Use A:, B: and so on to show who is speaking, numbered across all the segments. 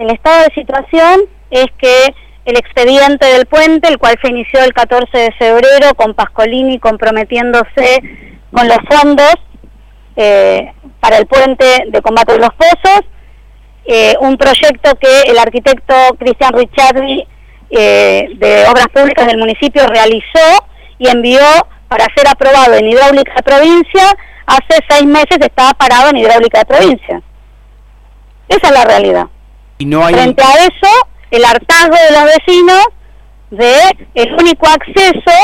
A: El estado de situación es que el expediente del puente, el cual se inició el 14 de febrero con Pascolini comprometiéndose con los fondos eh, para el puente de combate de los pozos, eh, un proyecto que el arquitecto Cristian Ricciardi eh, de Obras Públicas del municipio realizó y envió para ser aprobado en hidráulica de provincia, hace seis meses estaba parado en hidráulica de provincia. Esa es la realidad.
B: Y.
A: Frente a eso, el hartazgo de los vecinos de el único acceso,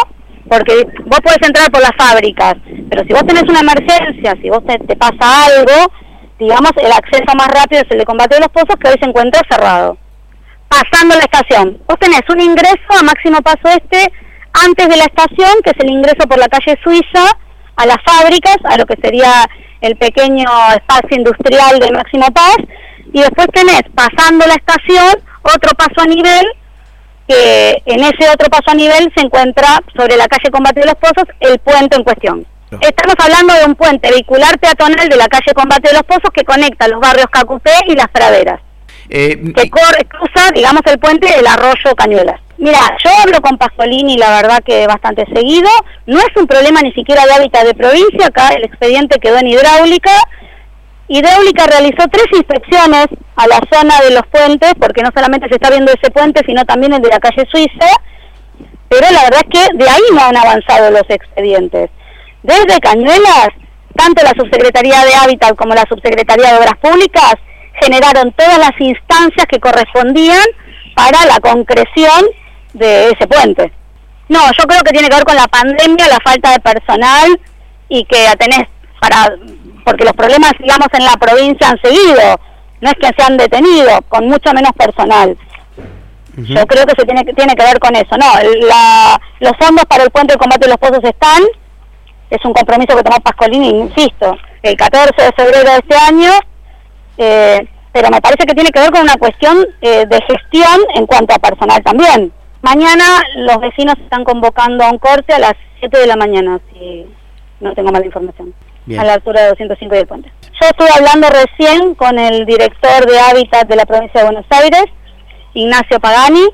A: porque vos podés entrar por las fábricas, pero si vos tenés una emergencia, si vos te, te pasa algo, digamos, el acceso más rápido es el de combate de los pozos, que hoy se encuentra cerrado. Pasando la estación. Vos tenés un ingreso a máximo paso este antes de la estación, que es el ingreso por la calle Suiza, a las fábricas, a lo que sería el pequeño espacio industrial de Máximo Paz, y después tenés, pasando la estación, otro paso a nivel, que en ese otro paso a nivel se encuentra sobre la calle Combate de los Pozos el puente en cuestión. Estamos hablando de un puente vehicular peatonal de la calle Combate de los Pozos que conecta los barrios Cacupé y Las Praderas,
B: Eh,
A: que corre, cruza, digamos, el puente del arroyo Cañuelas. Mira, yo hablo con Pasolini, la verdad que bastante seguido, no es un problema ni siquiera de hábitat de provincia, acá el expediente quedó en hidráulica, Hidráulica realizó tres inspecciones a la zona de los puentes, porque no solamente se está viendo ese puente, sino también el de la calle Suiza, pero la verdad es que de ahí no han avanzado los expedientes. Desde Cañuelas, tanto la Subsecretaría de Hábitat como la Subsecretaría de Obras Públicas generaron todas las instancias que correspondían para la concreción de ese puente. No, yo creo que tiene que ver con la pandemia, la falta de personal y que tenés para porque los problemas, digamos, en la provincia han seguido, no es que se han detenido, con mucho menos personal. Yo creo que se tiene que tiene que ver con eso. No, la, los fondos para el puente de combate de los pozos están, es un compromiso que tomó Pascolini, insisto, el 14 de febrero de este año, eh, pero me parece que tiene que ver con una cuestión eh, de gestión en cuanto a personal también. Mañana los vecinos están convocando a un corte a las 7 de la mañana, si no tengo mala información, A la altura de 205 y del puente. Yo estuve hablando recién con el director de Hábitat de la provincia de Buenos Aires, Ignacio Pagani,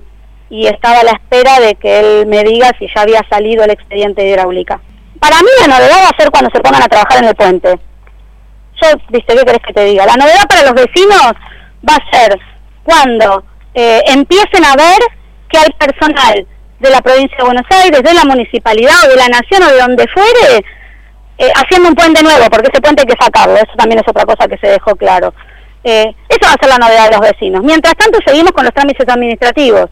A: y estaba a la espera de que él me diga si ya había salido el expediente de hidráulica. Para mí la novedad va a ser cuando se pongan a trabajar en el puente. Yo, viste, ¿qué querés que te diga? La novedad para los vecinos va a ser cuando eh, empiecen a ver que hay personal de la provincia de Buenos Aires, de la municipalidad o de la nación o de donde fuere, eh, haciendo un puente nuevo, porque ese puente hay que sacarlo, eso también es otra cosa que se dejó claro. Eh, eso va a ser la novedad de los vecinos. Mientras tanto seguimos con los trámites administrativos,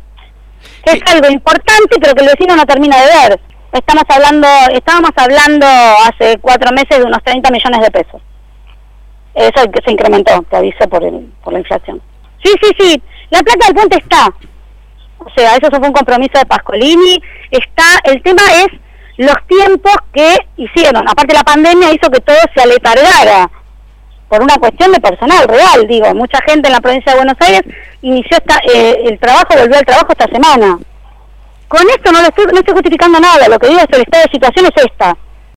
A: que es algo importante pero que el vecino no termina de ver. Estamos hablando, estábamos hablando hace cuatro meses de unos 30 millones de pesos. Eso que se incrementó, te aviso por, el, por la inflación. Sí, sí, sí, la plata del puente está. O sea, eso fue un compromiso de Pascolini. Está, el tema es los tiempos que hicieron. Aparte la pandemia hizo que todo se aletargara por una cuestión de personal real, digo. Mucha gente en la provincia de Buenos Aires inició esta, eh, el trabajo, volvió al trabajo esta semana. Con esto no, lo estoy, no estoy justificando nada, lo que digo es que el estado de situación es esta.